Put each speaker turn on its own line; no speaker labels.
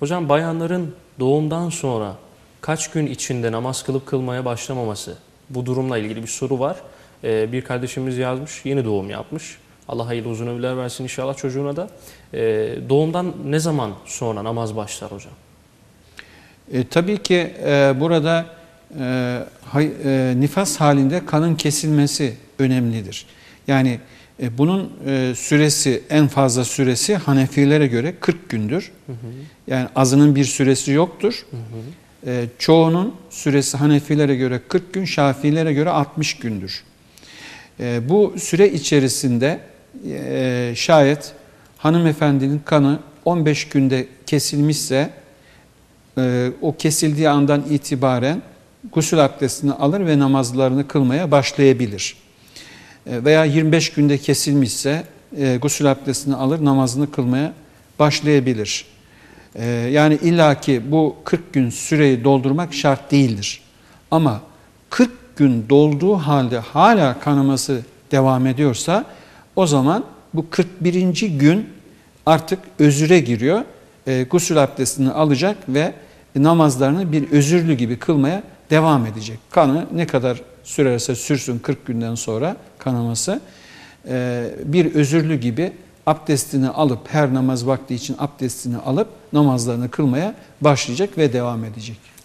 Hocam bayanların doğumdan sonra kaç gün içinde namaz kılıp kılmaya başlamaması bu durumla ilgili bir soru var. Ee, bir kardeşimiz yazmış yeni doğum yapmış. Allah hayırlı uzun ömürler versin inşallah çocuğuna da. Ee, doğumdan ne zaman sonra namaz başlar hocam?
E, tabii ki e, burada e, hay, e, nifas halinde kanın kesilmesi önemlidir. Yani e, bunun e, süresi en fazla süresi Hanefilere göre 40 gündür. Yani azının bir süresi yoktur. E, çoğunun süresi Hanefilere göre 40 gün, Şafilere göre 60 gündür. Bu süre içerisinde şayet hanımefendinin kanı 15 günde kesilmişse o kesildiği andan itibaren gusül abdestini alır ve namazlarını kılmaya başlayabilir. E, veya 25 günde kesilmişse e, gusül abdestini alır namazını kılmaya başlayabilir. E, yani illaki bu 40 gün süreyi doldurmak şart değildir. Ama 40 gün dolduğu halde hala kanaması devam ediyorsa o zaman bu 41. gün artık özüre giriyor. E, gusül abdestini alacak ve namazlarını bir özürlü gibi kılmaya devam edecek. Kanı ne kadar sürerse sürsün 40 günden sonra kanaması e, bir özürlü gibi abdestini alıp her namaz vakti için abdestini alıp namazlarını kılmaya başlayacak ve devam edecek.